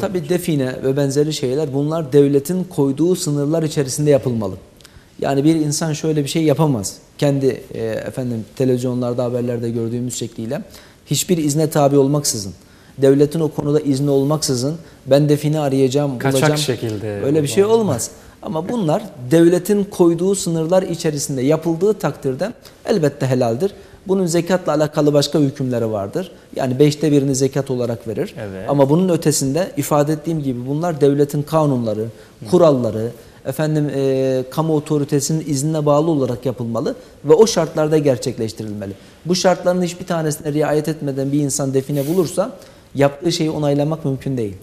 Tabii define ve benzeri şeyler bunlar devletin koyduğu sınırlar içerisinde yapılmalı. Yani bir insan şöyle bir şey yapamaz. Kendi e, efendim televizyonlarda haberlerde gördüğümüz şekliyle hiçbir izne tabi olmaksızın devletin o konuda izni olmaksızın ben define arayacağım, Kaçak bulacağım. şekilde Öyle bir şey olmaz. Ama bunlar devletin koyduğu sınırlar içerisinde yapıldığı takdirde elbette helaldir. Bunun zekatla alakalı başka hükümleri vardır. Yani beşte birini zekat olarak verir. Evet. Ama bunun ötesinde ifade ettiğim gibi bunlar devletin kanunları, kuralları, efendim e, kamu otoritesinin iznine bağlı olarak yapılmalı ve o şartlarda gerçekleştirilmeli. Bu şartların hiçbir tanesine riayet etmeden bir insan define bulursa yaptığı şeyi onaylamak mümkün değil.